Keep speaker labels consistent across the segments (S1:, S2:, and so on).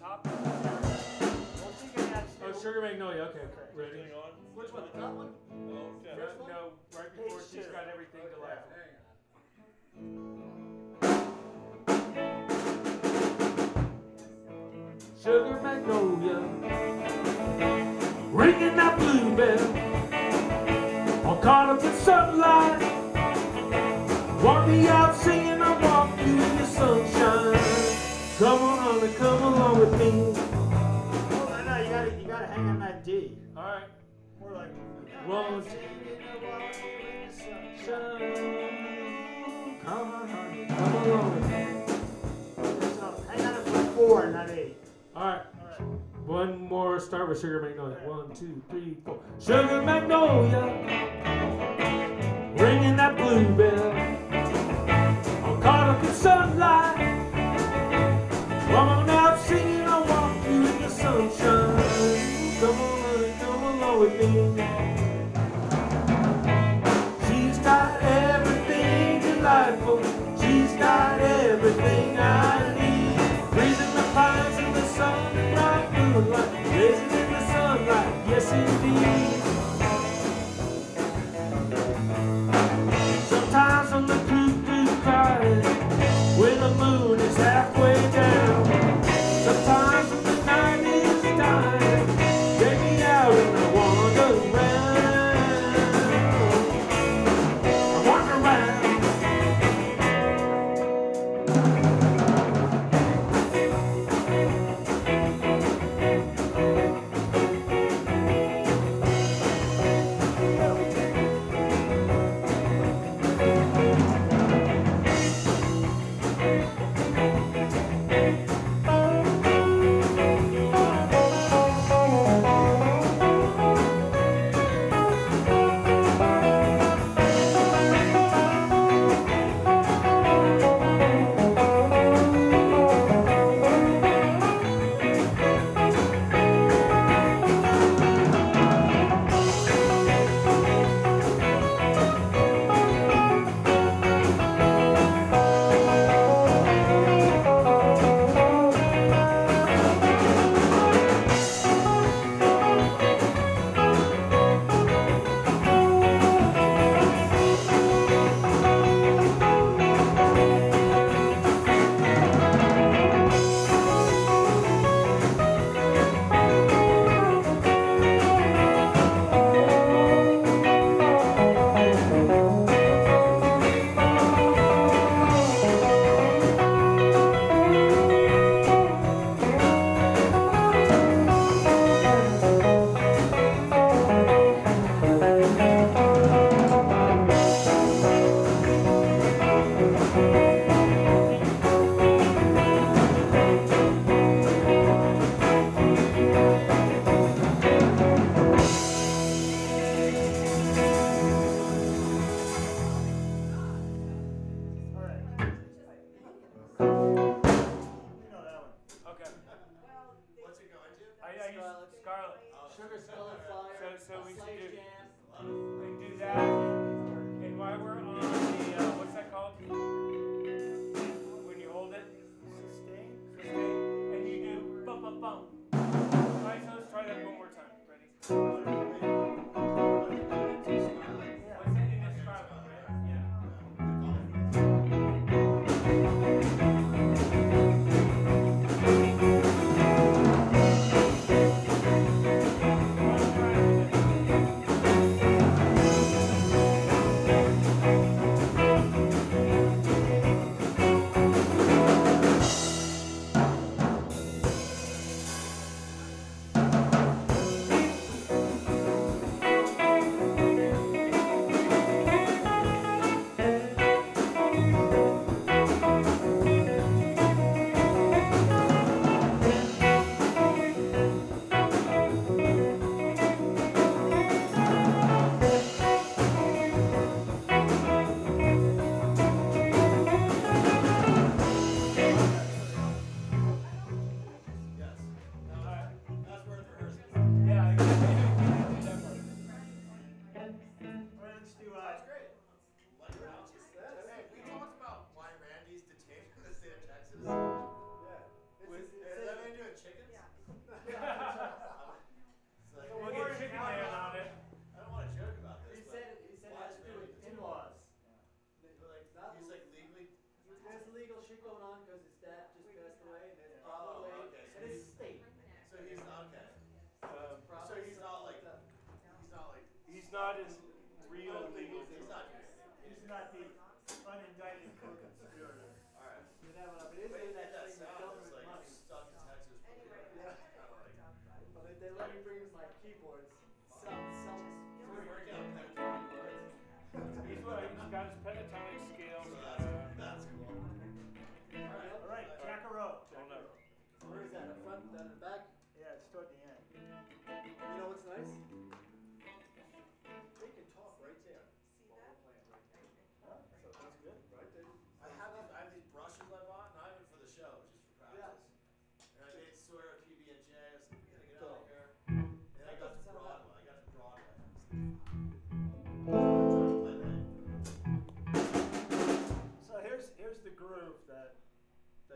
S1: top.
S2: Well, she can add
S1: Oh, Sugar Magnolia. Okay, okay. Ready?
S3: Thing on?
S2: Which one? The top one?
S3: Oh, okay.
S1: No, no, right before
S2: Page
S1: she's
S2: two.
S1: got everything to laugh. Sugar Magnolia, ringing that bluebell, all caught up in sunlight. Walk me out singing, I walk you in the sunshine. Come on, honey, come along with me.
S2: Oh, no, no, you gotta, you gotta hang on that D.
S1: All right.
S2: More like.
S1: One,
S2: Singing, I walk you in the sunshine.
S1: Shine.
S2: Come on, honey.
S1: Come along with me.
S2: So, hang on it for four, not eight.
S1: All right.
S2: All right.
S1: One more. Start with Sugar Magnolia. One, two, three, four. Sugar Magnolia, ringing that bluebell.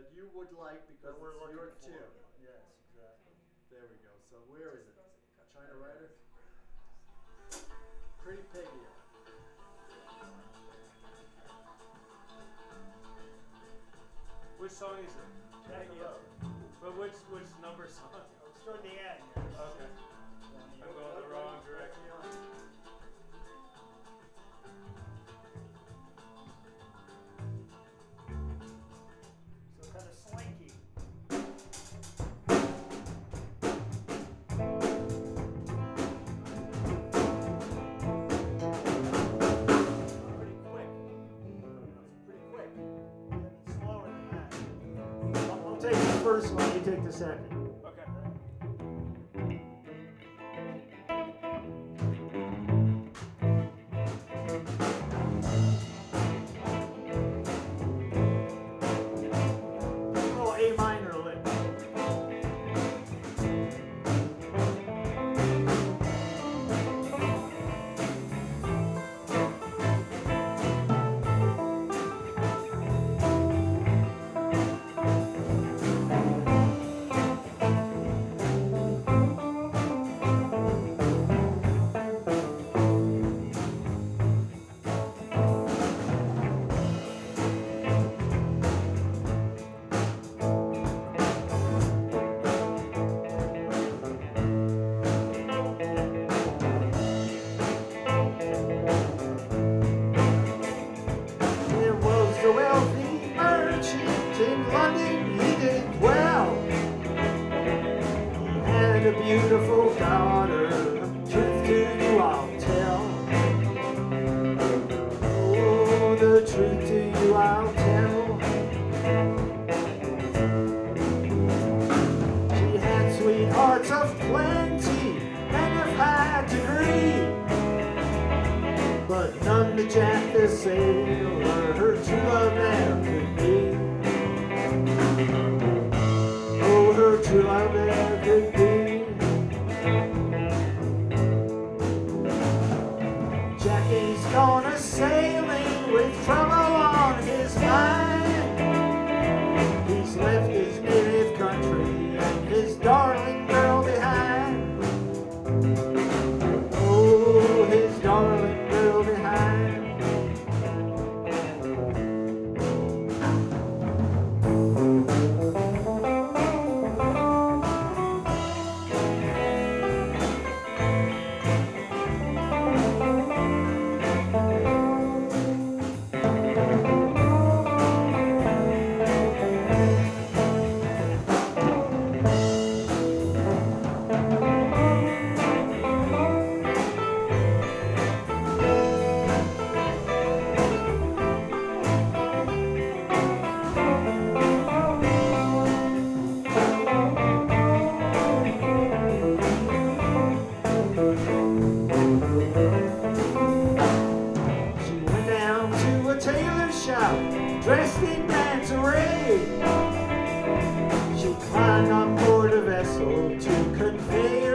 S4: that you would like because
S2: we're
S4: it's your
S2: for. Yes, exactly.
S4: There we go. So where is it? China Rider? Pretty piggy.
S1: Which song is it?
S2: Peggy.
S1: But which which number song?
S2: Oh, it's the end. first let me take the second.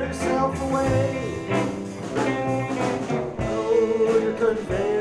S2: yourself away. Oh, you're conveying.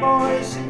S2: boys.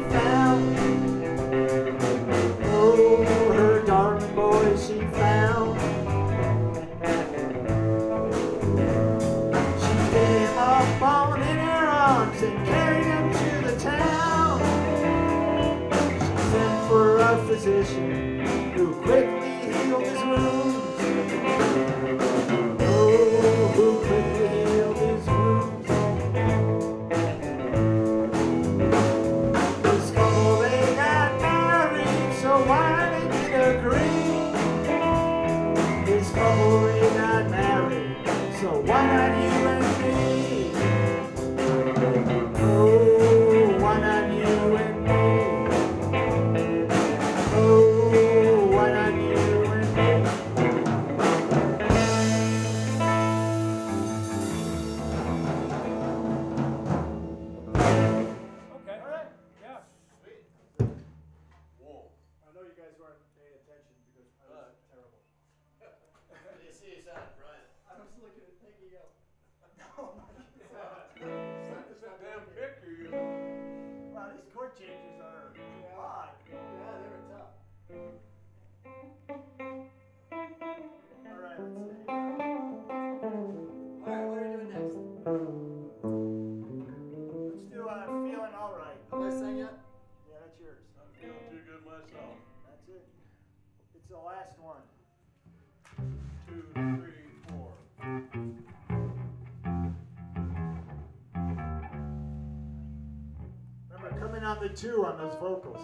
S2: Is that right? Looking at Peggy up. oh my god. Is
S1: that damn picture
S2: Wow, these chord changes are yeah. odd.
S4: Yeah, they were tough.
S2: Alright, let's see.
S4: Alright, what are we doing next?
S2: Let's do uh, Feeling Alright.
S4: Have I sang it?
S2: Yeah, that's yours.
S3: I'm feeling too good myself.
S2: That's it. It's the last one. on the two on those vocals.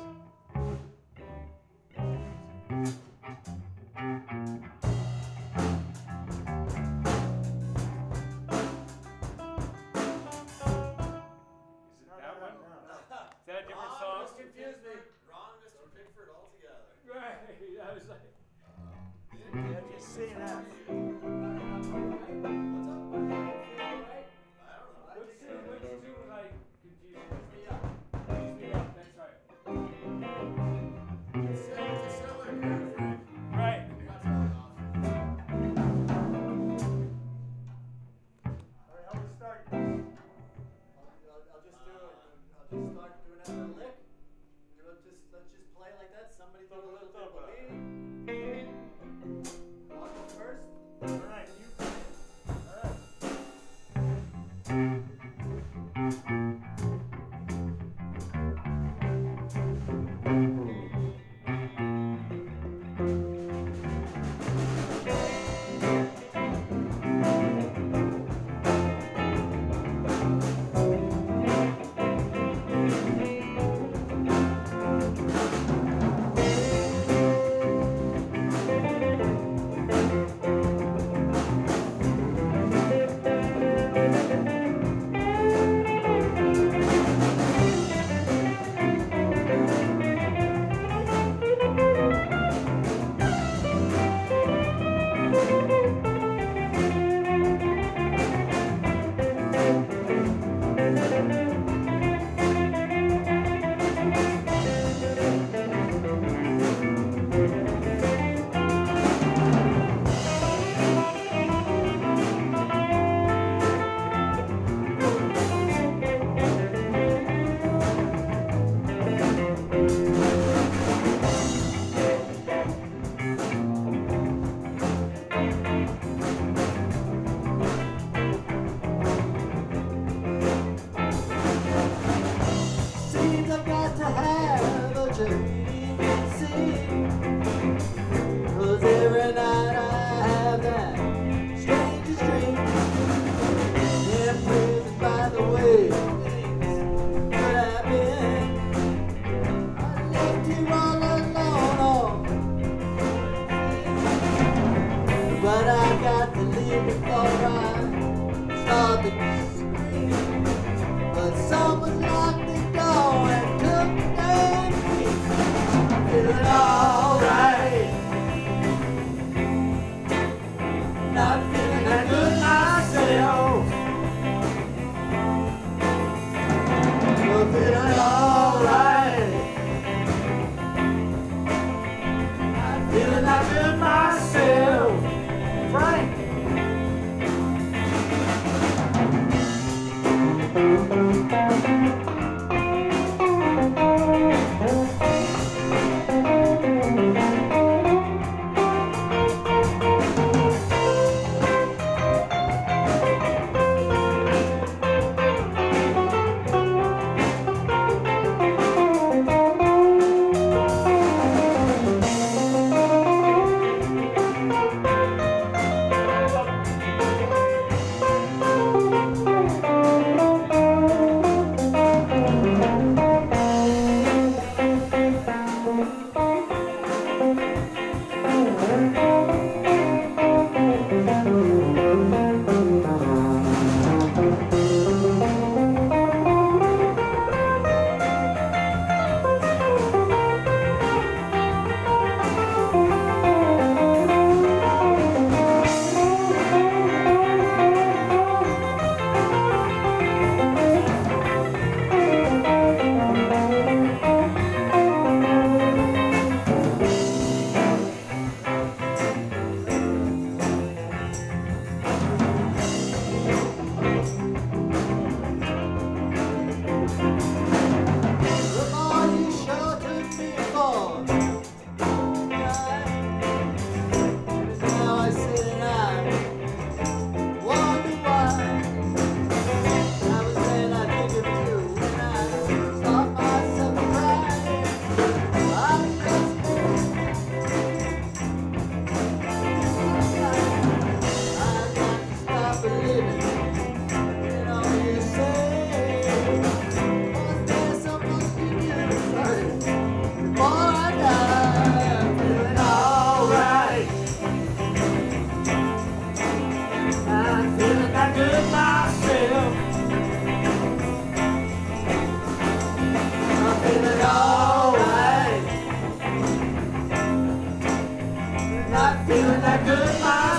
S1: That
S4: good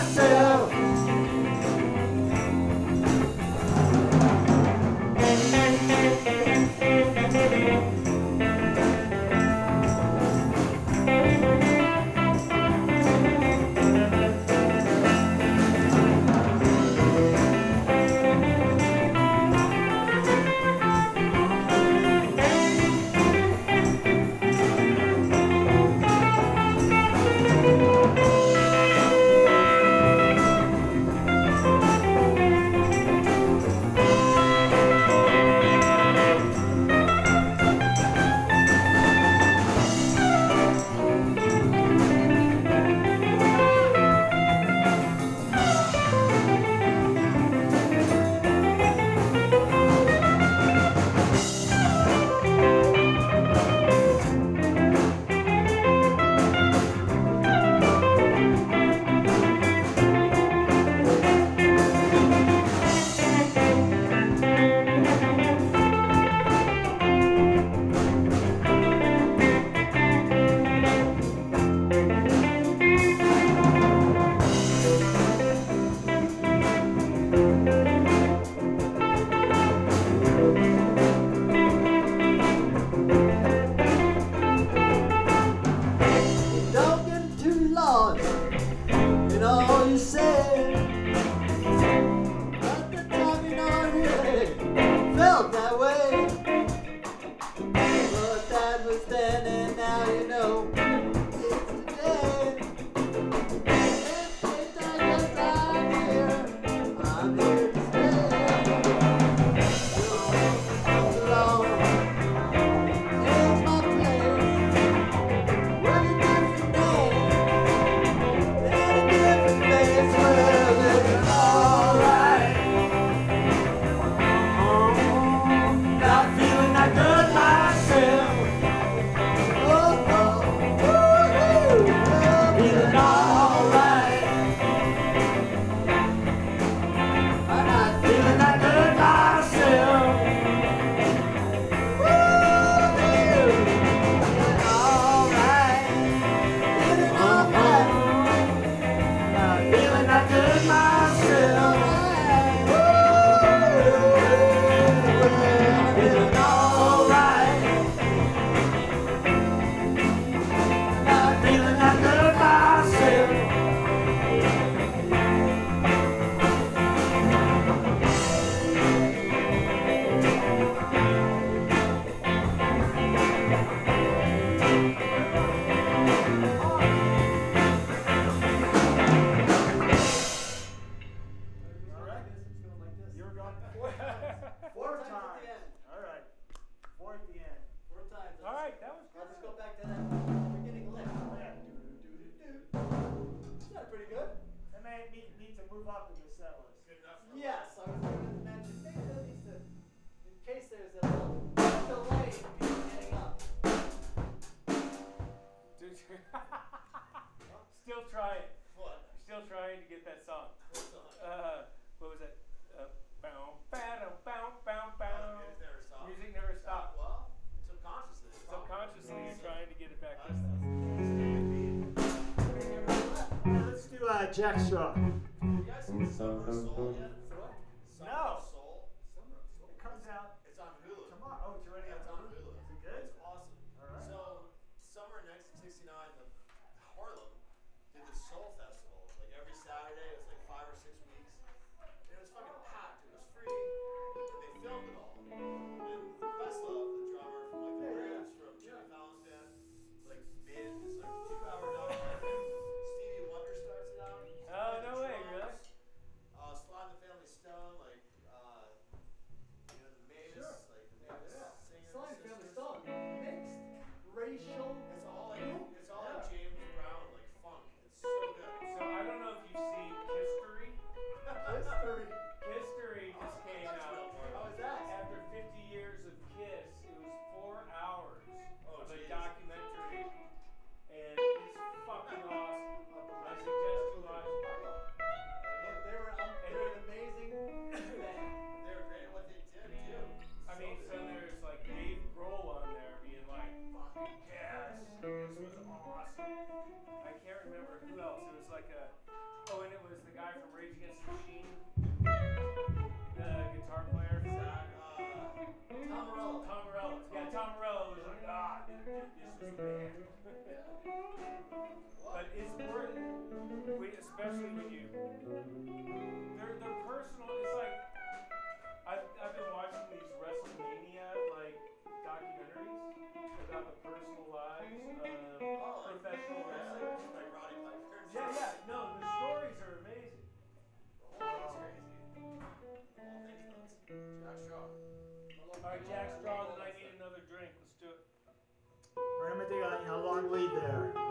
S1: lead there.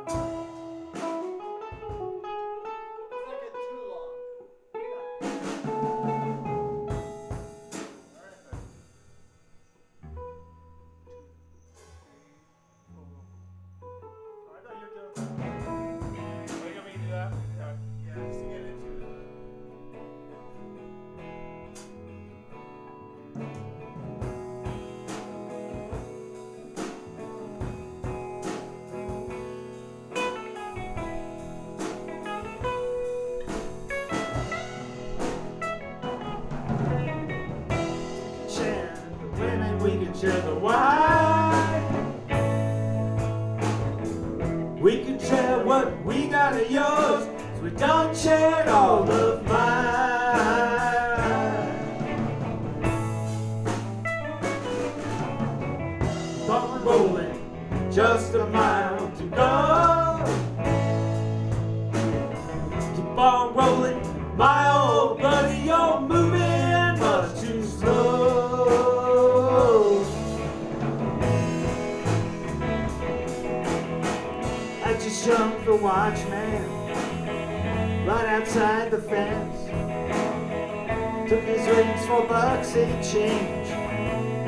S1: took his rings for bucks in change.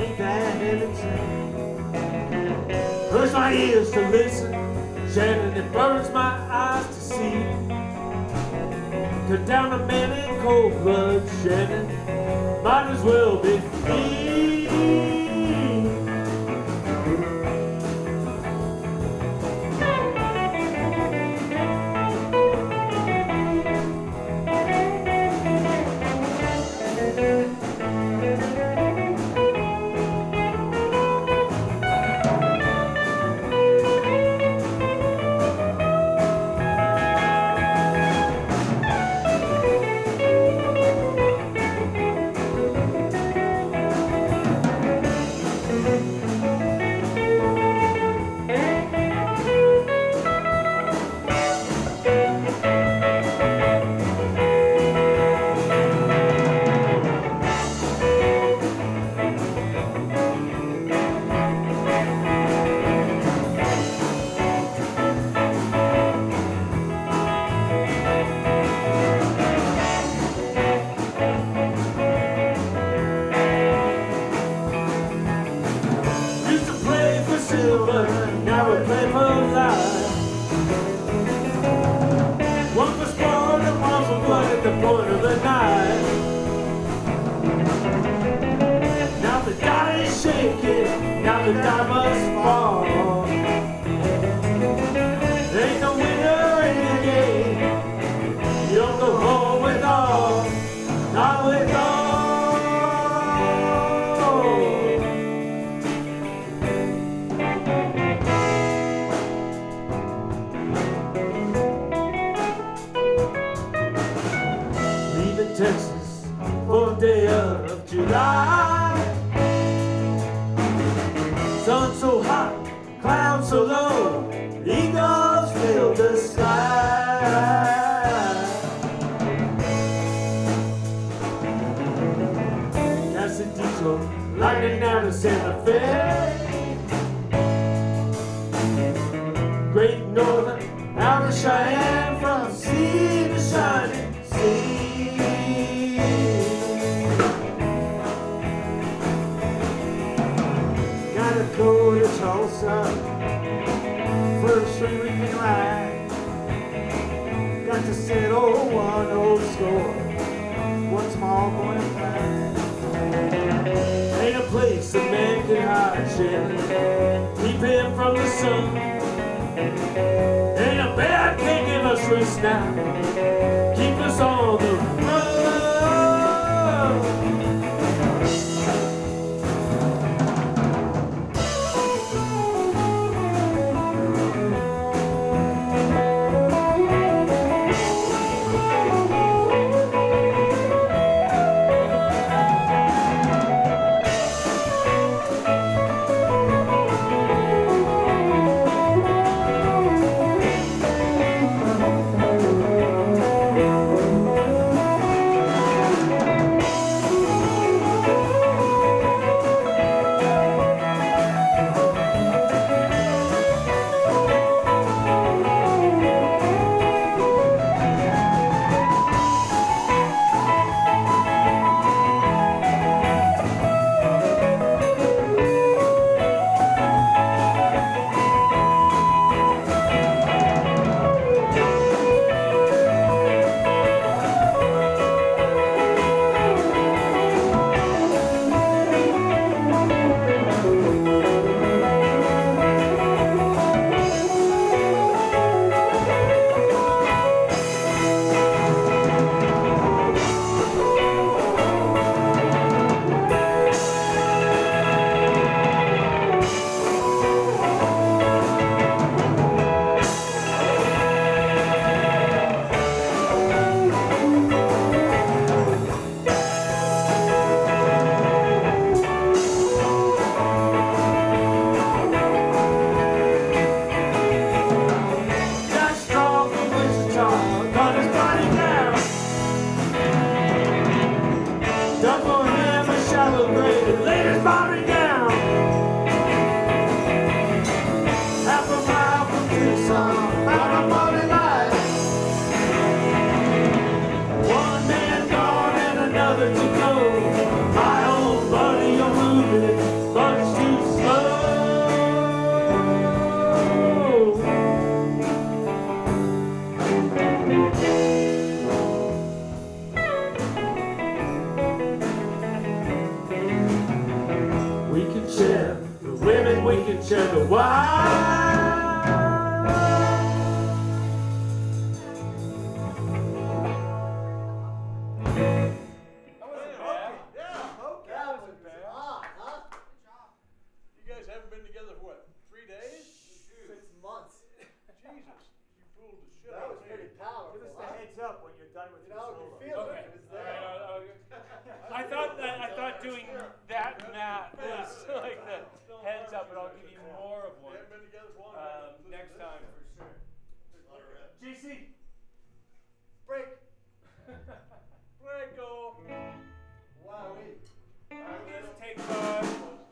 S1: Ain't that everything? Hurts my ears to listen, Shannon, it burns my eyes to see. Cut down a man in cold blood, Shannon, might as well be me. July. one old store, one small boy pie. Ain't a place a man can hide shit. Keep him from the sun. Ain't a bear can't give us rest now. More of one.
S3: Um, next time for
S5: sure.
S3: JC,
S5: break.
S3: break, go. Wow. I'm take
S5: five.